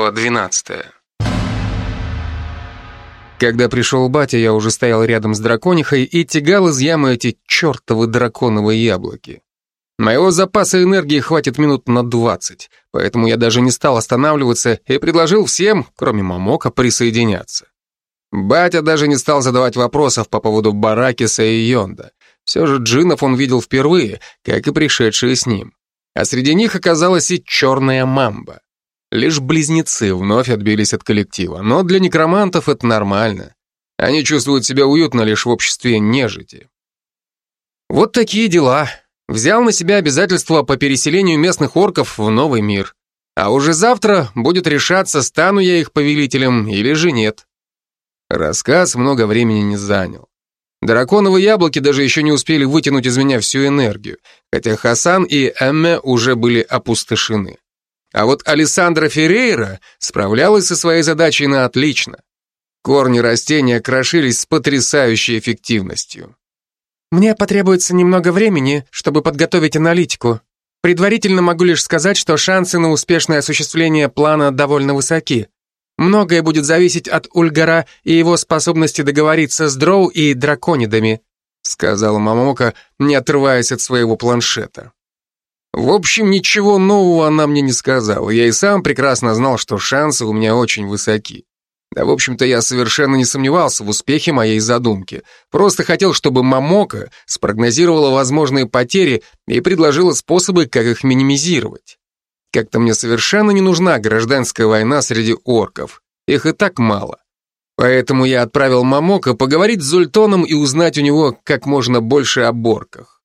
Глава 12. Когда пришел батя, я уже стоял рядом с драконихой и тягал из ямы эти чертовы драконовые яблоки. Моего запаса энергии хватит минут на 20, поэтому я даже не стал останавливаться и предложил всем, кроме Мамока, присоединяться. Батя даже не стал задавать вопросов по поводу Баракиса и Йонда. Все же джинов он видел впервые, как и пришедшие с ним. А среди них оказалась и черная мамба. Лишь близнецы вновь отбились от коллектива, но для некромантов это нормально. Они чувствуют себя уютно лишь в обществе нежити. Вот такие дела. Взял на себя обязательства по переселению местных орков в новый мир. А уже завтра будет решаться, стану я их повелителем или же нет. Рассказ много времени не занял. Драконовые яблоки даже еще не успели вытянуть из меня всю энергию, хотя Хасан и Эмме уже были опустошены. А вот Александра Феррейра справлялась со своей задачей на отлично. Корни растения крошились с потрясающей эффективностью. «Мне потребуется немного времени, чтобы подготовить аналитику. Предварительно могу лишь сказать, что шансы на успешное осуществление плана довольно высоки. Многое будет зависеть от Ульгара и его способности договориться с дроу и драконидами», сказала Мамока, не отрываясь от своего планшета. В общем, ничего нового она мне не сказала. Я и сам прекрасно знал, что шансы у меня очень высоки. Да, в общем-то, я совершенно не сомневался в успехе моей задумки. Просто хотел, чтобы Мамока спрогнозировала возможные потери и предложила способы, как их минимизировать. Как-то мне совершенно не нужна гражданская война среди орков. Их и так мало. Поэтому я отправил Мамока поговорить с Зультоном и узнать у него как можно больше о борках.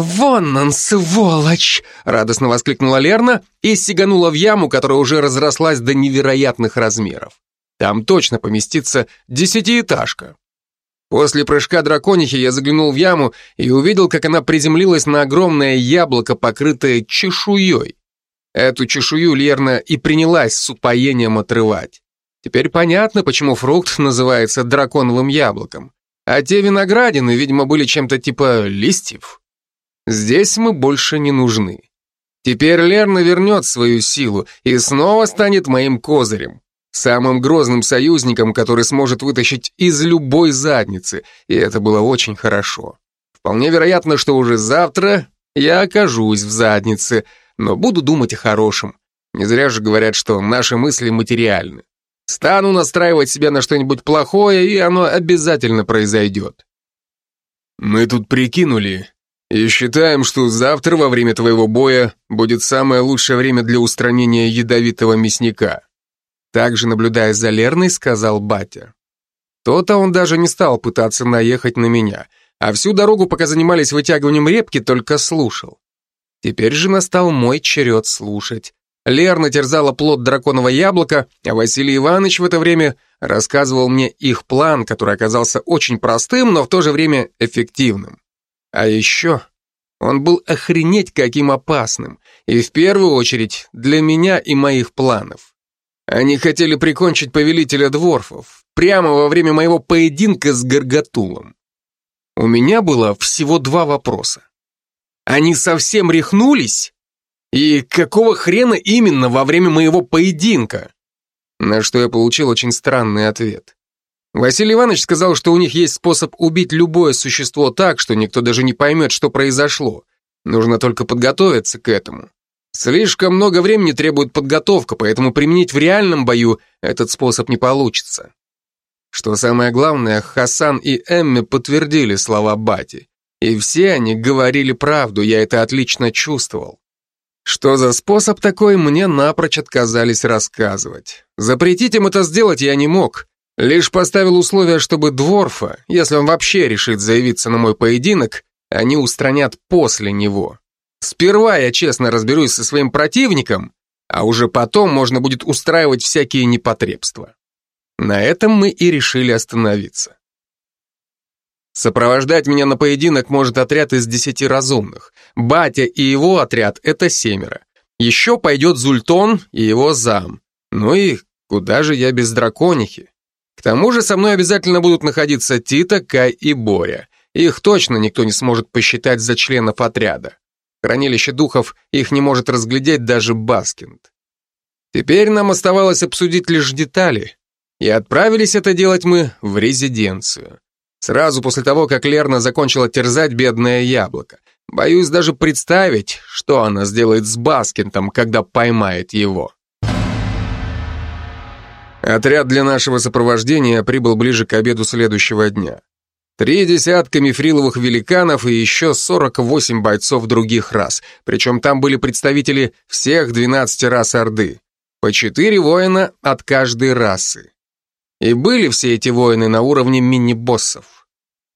«Вон он, сволочь!» — радостно воскликнула Лерна и сиганула в яму, которая уже разрослась до невероятных размеров. Там точно поместится десятиэтажка. После прыжка драконихи я заглянул в яму и увидел, как она приземлилась на огромное яблоко, покрытое чешуей. Эту чешую Лерна и принялась с упоением отрывать. Теперь понятно, почему фрукт называется драконовым яблоком. А те виноградины, видимо, были чем-то типа листьев. Здесь мы больше не нужны. Теперь Лерна вернет свою силу и снова станет моим козырем. Самым грозным союзником, который сможет вытащить из любой задницы, и это было очень хорошо. Вполне вероятно, что уже завтра я окажусь в заднице, но буду думать о хорошем. Не зря же говорят, что наши мысли материальны. Стану настраивать себя на что-нибудь плохое, и оно обязательно произойдет. Мы тут прикинули, и считаем, что завтра во время твоего боя будет самое лучшее время для устранения ядовитого мясника. Также, наблюдая за Лерной, сказал батя. То-то он даже не стал пытаться наехать на меня, а всю дорогу, пока занимались вытягиванием репки, только слушал. Теперь же настал мой черед слушать. Лерна терзала плод драконового яблока, а Василий Иванович в это время рассказывал мне их план, который оказался очень простым, но в то же время эффективным. А еще он был охренеть каким опасным, и в первую очередь для меня и моих планов. Они хотели прикончить повелителя дворфов прямо во время моего поединка с Гаргатулом. У меня было всего два вопроса. Они совсем рехнулись? И какого хрена именно во время моего поединка? На что я получил очень странный ответ. Василий Иванович сказал, что у них есть способ убить любое существо так, что никто даже не поймет, что произошло. Нужно только подготовиться к этому. Слишком много времени требует подготовка, поэтому применить в реальном бою этот способ не получится. Что самое главное, Хасан и Эмми подтвердили слова Бати. И все они говорили правду, я это отлично чувствовал. Что за способ такой, мне напрочь отказались рассказывать. Запретить им это сделать я не мог, Лишь поставил условие, чтобы Дворфа, если он вообще решит заявиться на мой поединок, они устранят после него. Сперва я честно разберусь со своим противником, а уже потом можно будет устраивать всякие непотребства. На этом мы и решили остановиться. Сопровождать меня на поединок может отряд из десяти разумных. Батя и его отряд — это семеро. Еще пойдет Зультон и его зам. Ну и куда же я без драконихи? К тому же со мной обязательно будут находиться Тита, Кай и Боря. Их точно никто не сможет посчитать за членов отряда. Хранилище духов их не может разглядеть даже Баскинд. Теперь нам оставалось обсудить лишь детали, и отправились это делать мы в резиденцию. Сразу после того, как Лерна закончила терзать бедное яблоко. Боюсь даже представить, что она сделает с Баскинтом, когда поймает его. Отряд для нашего сопровождения прибыл ближе к обеду следующего дня. Три десятка мифриловых великанов и еще 48 бойцов других рас, причем там были представители всех 12 рас Орды, по четыре воина от каждой расы. И были все эти воины на уровне мини-боссов.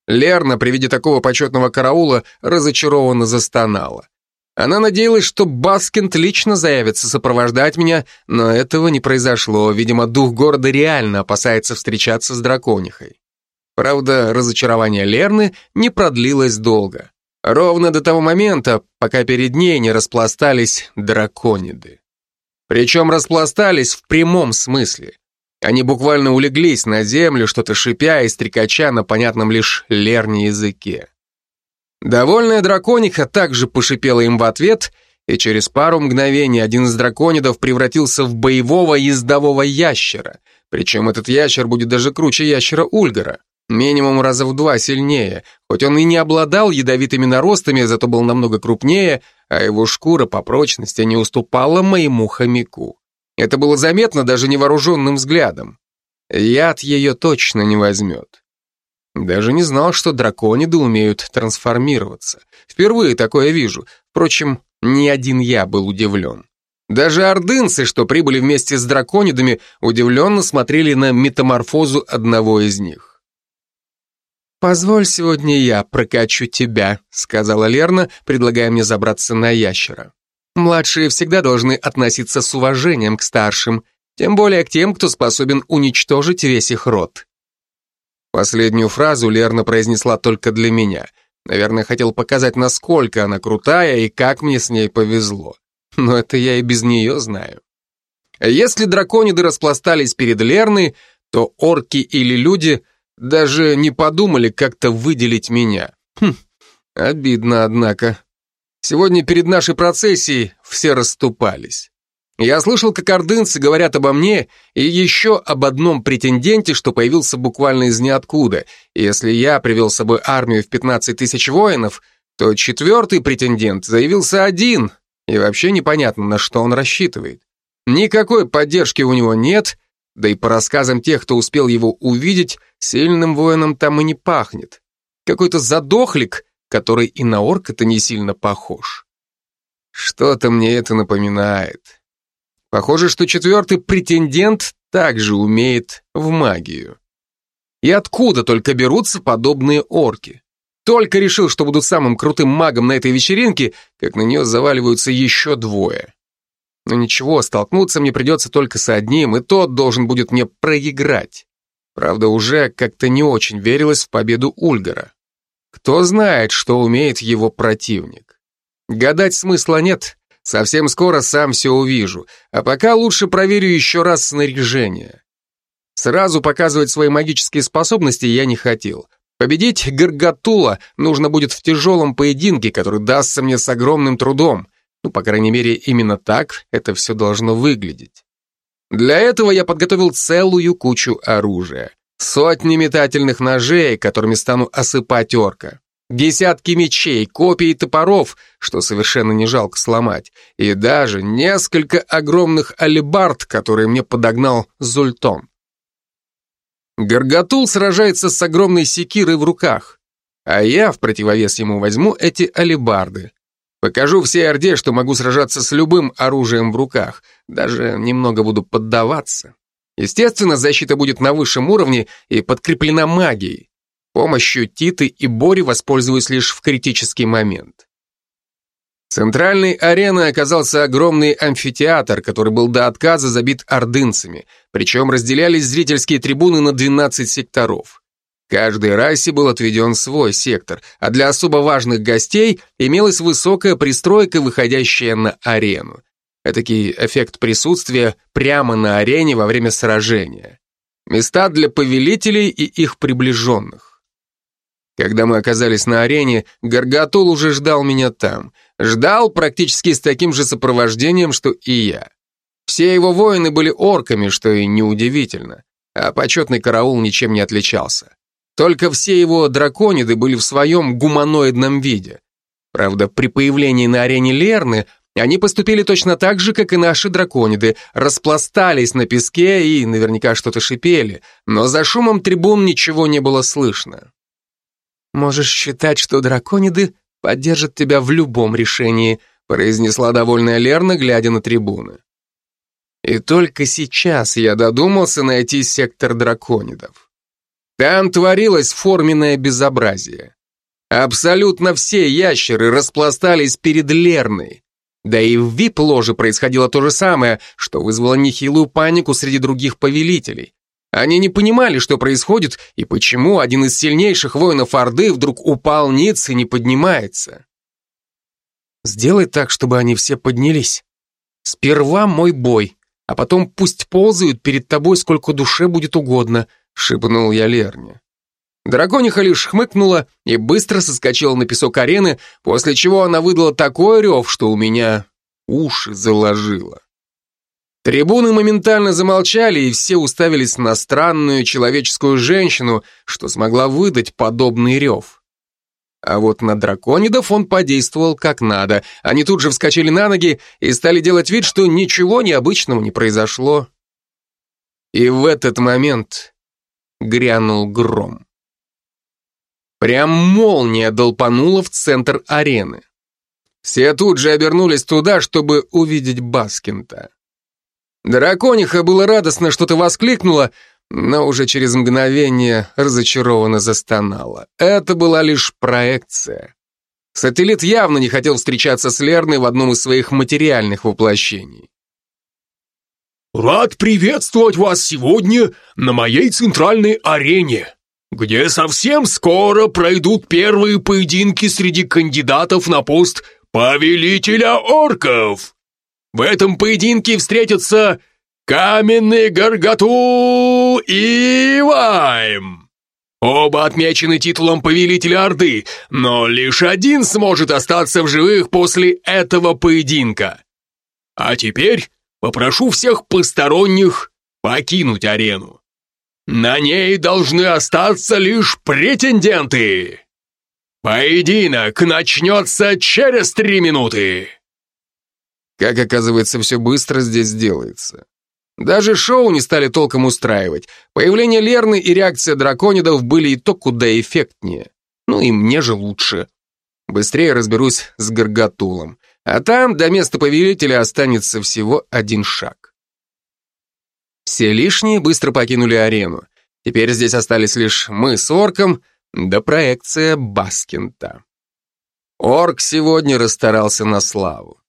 Лерна при виде такого почетного караула разочарованно застонала. Она надеялась, что Баскинд лично заявится сопровождать меня, но этого не произошло. Видимо, дух города реально опасается встречаться с драконихой. Правда, разочарование Лерны не продлилось долго. Ровно до того момента, пока перед ней не распластались дракониды. Причем распластались в прямом смысле. Они буквально улеглись на землю, что-то шипя и стрекача на понятном лишь Лерне языке. Довольная дракониха также пошипела им в ответ, и через пару мгновений один из драконидов превратился в боевого ездового ящера. Причем этот ящер будет даже круче ящера Ульгара. Минимум раза в два сильнее. Хоть он и не обладал ядовитыми наростами, зато был намного крупнее, а его шкура по прочности не уступала моему хомяку. Это было заметно даже невооруженным взглядом. Яд ее точно не возьмет. Даже не знал, что дракониды умеют трансформироваться. Впервые такое вижу. Впрочем, ни один я был удивлен. Даже ордынцы, что прибыли вместе с драконидами, удивленно смотрели на метаморфозу одного из них. «Позволь сегодня я прокачу тебя», — сказала Лерна, предлагая мне забраться на ящера. «Младшие всегда должны относиться с уважением к старшим, тем более к тем, кто способен уничтожить весь их род». Последнюю фразу Лерна произнесла только для меня. Наверное, хотел показать, насколько она крутая и как мне с ней повезло. Но это я и без нее знаю. Если дракониды распластались перед Лерной, то орки или люди даже не подумали как-то выделить меня. Хм, обидно, однако. Сегодня перед нашей процессией все расступались. Я слышал, как ордынцы говорят обо мне и еще об одном претенденте, что появился буквально из ниоткуда. если я привел с собой армию в 15 тысяч воинов, то четвертый претендент заявился один, и вообще непонятно, на что он рассчитывает. Никакой поддержки у него нет, да и по рассказам тех, кто успел его увидеть, сильным воином там и не пахнет. Какой-то задохлик, который и на орка-то не сильно похож. Что-то мне это напоминает. Похоже, что четвертый претендент также умеет в магию. И откуда только берутся подобные орки? Только решил, что буду самым крутым магом на этой вечеринке, как на нее заваливаются еще двое. Но ничего, столкнуться мне придется только с одним, и тот должен будет мне проиграть. Правда, уже как-то не очень верилось в победу Ульгара. Кто знает, что умеет его противник. Гадать смысла нет, Совсем скоро сам все увижу, а пока лучше проверю еще раз снаряжение. Сразу показывать свои магические способности я не хотел. Победить Гаргатула нужно будет в тяжелом поединке, который дастся мне с огромным трудом. Ну, по крайней мере, именно так это все должно выглядеть. Для этого я подготовил целую кучу оружия. Сотни метательных ножей, которыми стану осыпать орка. Десятки мечей, копий топоров, что совершенно не жалко сломать, и даже несколько огромных алебард, которые мне подогнал Зультон. Гаргатул сражается с огромной секирой в руках, а я в противовес ему возьму эти алебарды. Покажу всей Орде, что могу сражаться с любым оружием в руках, даже немного буду поддаваться. Естественно, защита будет на высшем уровне и подкреплена магией. Помощью Титы и Бори воспользуюсь лишь в критический момент. Центральной ареной оказался огромный амфитеатр, который был до отказа забит ордынцами, причем разделялись зрительские трибуны на 12 секторов. Каждой расе был отведен свой сектор, а для особо важных гостей имелась высокая пристройка, выходящая на арену. Этакий эффект присутствия прямо на арене во время сражения. Места для повелителей и их приближенных. Когда мы оказались на арене, Гаргатул уже ждал меня там. Ждал практически с таким же сопровождением, что и я. Все его воины были орками, что и неудивительно, а почетный караул ничем не отличался. Только все его дракониды были в своем гуманоидном виде. Правда, при появлении на арене Лерны они поступили точно так же, как и наши дракониды, распластались на песке и наверняка что-то шипели, но за шумом трибун ничего не было слышно. «Можешь считать, что дракониды поддержат тебя в любом решении», произнесла довольная Лерна, глядя на трибуны. И только сейчас я додумался найти сектор драконидов. Там творилось форменное безобразие. Абсолютно все ящеры распластались перед Лерной. Да и в вип-ложе происходило то же самое, что вызвало нехилую панику среди других повелителей. Они не понимали, что происходит и почему один из сильнейших воинов Орды вдруг упал ниц и не поднимается. Сделай так, чтобы они все поднялись. Сперва мой бой, а потом пусть ползают перед тобой сколько душе будет угодно, шепнул я Лерне. Дракониха лишь хмыкнула и быстро соскочила на песок арены, после чего она выдала такой рев, что у меня уши заложило. Трибуны моментально замолчали, и все уставились на странную человеческую женщину, что смогла выдать подобный рев. А вот на драконидов он подействовал как надо. Они тут же вскочили на ноги и стали делать вид, что ничего необычного не произошло. И в этот момент грянул гром. Прям молния долпанула в центр арены. Все тут же обернулись туда, чтобы увидеть Баскинта. Дракониха было радостно что-то воскликнула, но уже через мгновение разочарованно застонала. Это была лишь проекция. Сателлит явно не хотел встречаться с Лерной в одном из своих материальных воплощений. «Рад приветствовать вас сегодня на моей центральной арене, где совсем скоро пройдут первые поединки среди кандидатов на пост повелителя орков. В этом поединке встретятся Каменный Гаргатул и Вайм. Оба отмечены титулом повелителя Орды, но лишь один сможет остаться в живых после этого поединка. А теперь попрошу всех посторонних покинуть арену. На ней должны остаться лишь претенденты. Поединок начнется через три минуты. Как оказывается, все быстро здесь делается. Даже шоу не стали толком устраивать. Появление Лерны и реакция драконидов были и то куда эффектнее. Ну и мне же лучше. Быстрее разберусь с Гаргатулом. А там до места повелителя останется всего один шаг. Все лишние быстро покинули арену. Теперь здесь остались лишь мы с Орком, да проекция Баскинта. Орк сегодня расстарался на славу.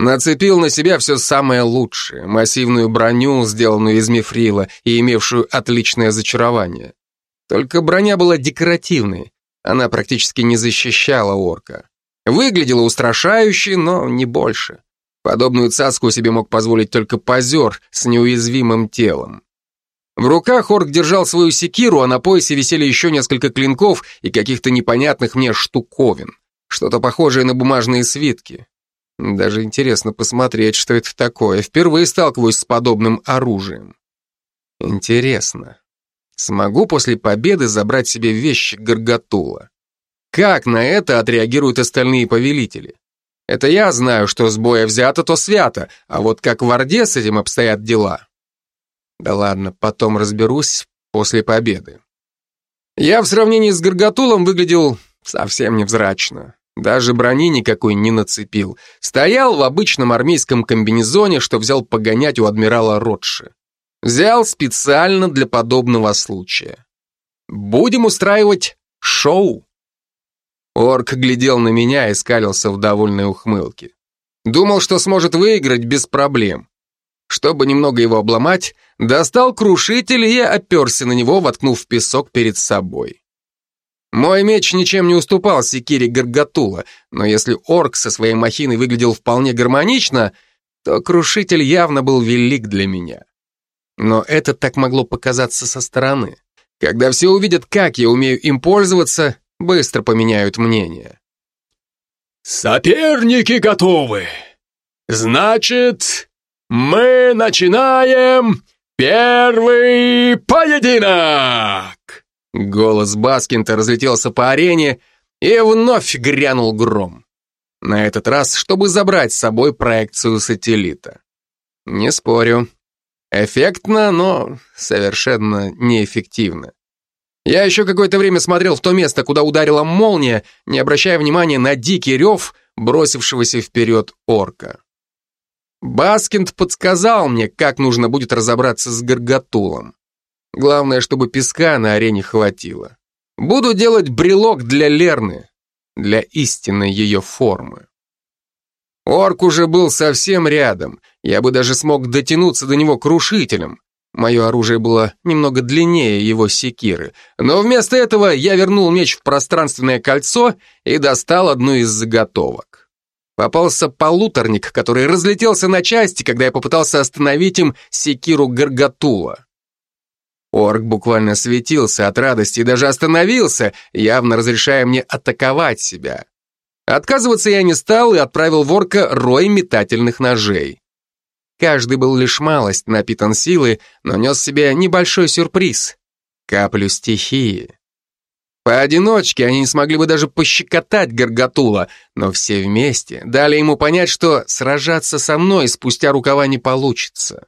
Нацепил на себя все самое лучшее, массивную броню, сделанную из мифрила и имевшую отличное зачарование. Только броня была декоративной, она практически не защищала орка. Выглядела устрашающе, но не больше. Подобную цаску себе мог позволить только позер с неуязвимым телом. В руках орк держал свою секиру, а на поясе висели еще несколько клинков и каких-то непонятных мне штуковин. Что-то похожее на бумажные свитки. Даже интересно посмотреть, что это такое. Впервые сталкиваюсь с подобным оружием. Интересно. Смогу после победы забрать себе вещи Гаргатула? Как на это отреагируют остальные повелители? Это я знаю, что с боя взято, то свято, а вот как в Орде с этим обстоят дела? Да ладно, потом разберусь после победы. Я в сравнении с Гаргатулом выглядел совсем невзрачно. Даже брони никакой не нацепил. Стоял в обычном армейском комбинезоне, что взял погонять у адмирала Ротши. Взял специально для подобного случая. Будем устраивать шоу. Орк глядел на меня и скалился в довольной ухмылке. Думал, что сможет выиграть без проблем. Чтобы немного его обломать, достал крушитель и оперся на него, воткнув песок перед собой. Мой меч ничем не уступал секире Гаргатула, но если орк со своей махиной выглядел вполне гармонично, то крушитель явно был велик для меня. Но это так могло показаться со стороны. Когда все увидят, как я умею им пользоваться, быстро поменяют мнение. «Соперники готовы! Значит, мы начинаем первый поединок!» Голос Баскинда разлетелся по арене, и вновь грянул гром. На этот раз, чтобы забрать с собой проекцию сателлита. Не спорю. Эффектно, но совершенно неэффективно. Я еще какое-то время смотрел в то место, куда ударила молния, не обращая внимания на дикий рев, бросившегося вперед орка. Баскинд подсказал мне, как нужно будет разобраться с Гаргатулом. Главное, чтобы песка на арене хватило. Буду делать брелок для Лерны, для истинной ее формы. Орк уже был совсем рядом, я бы даже смог дотянуться до него крушителем. Мое оружие было немного длиннее его секиры, но вместо этого я вернул меч в пространственное кольцо и достал одну из заготовок. Попался полуторник, который разлетелся на части, когда я попытался остановить им секиру Гаргатула. Орк буквально светился от радости и даже остановился, явно разрешая мне атаковать себя. Отказываться я не стал и отправил в орка рой метательных ножей. Каждый был лишь малость напитан силы, но нес себе небольшой сюрприз — каплю стихии. Поодиночке они не смогли бы даже пощекотать Гаргатула, но все вместе дали ему понять, что сражаться со мной спустя рукава не получится.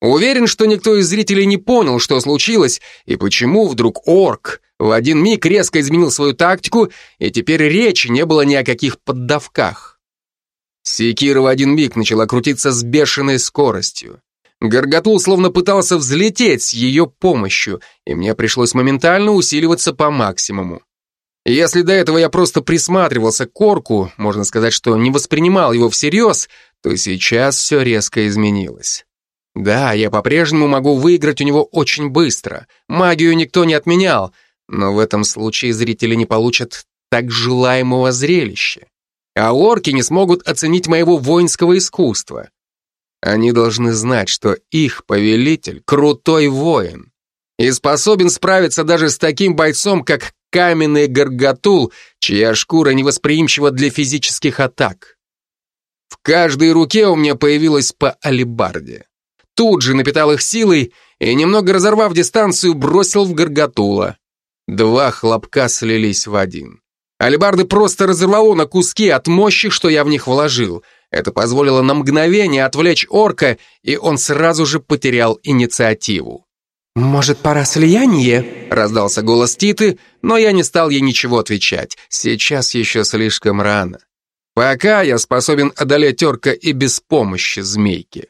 Уверен, что никто из зрителей не понял, что случилось, и почему вдруг орк в один миг резко изменил свою тактику, и теперь речи не было ни о каких поддавках. Секира в один миг начала крутиться с бешеной скоростью. Гаргатул словно пытался взлететь с ее помощью, и мне пришлось моментально усиливаться по максимуму. Если до этого я просто присматривался к орку, можно сказать, что не воспринимал его всерьез, то сейчас все резко изменилось. Да, я по-прежнему могу выиграть у него очень быстро. Магию никто не отменял, но в этом случае зрители не получат так желаемого зрелища. А орки не смогут оценить моего воинского искусства. Они должны знать, что их повелитель — крутой воин и способен справиться даже с таким бойцом, как каменный горгатул, чья шкура невосприимчива для физических атак. В каждой руке у меня появилась по алебарде тут же напитал их силой и, немного разорвав дистанцию, бросил в Гаргатула. Два хлопка слились в один. Алибарды просто разорвало на куски от мощи, что я в них вложил. Это позволило на мгновение отвлечь орка, и он сразу же потерял инициативу. «Может, пора слияние?» — раздался голос Титы, но я не стал ей ничего отвечать. Сейчас еще слишком рано. Пока я способен одолеть орка и без помощи змейки.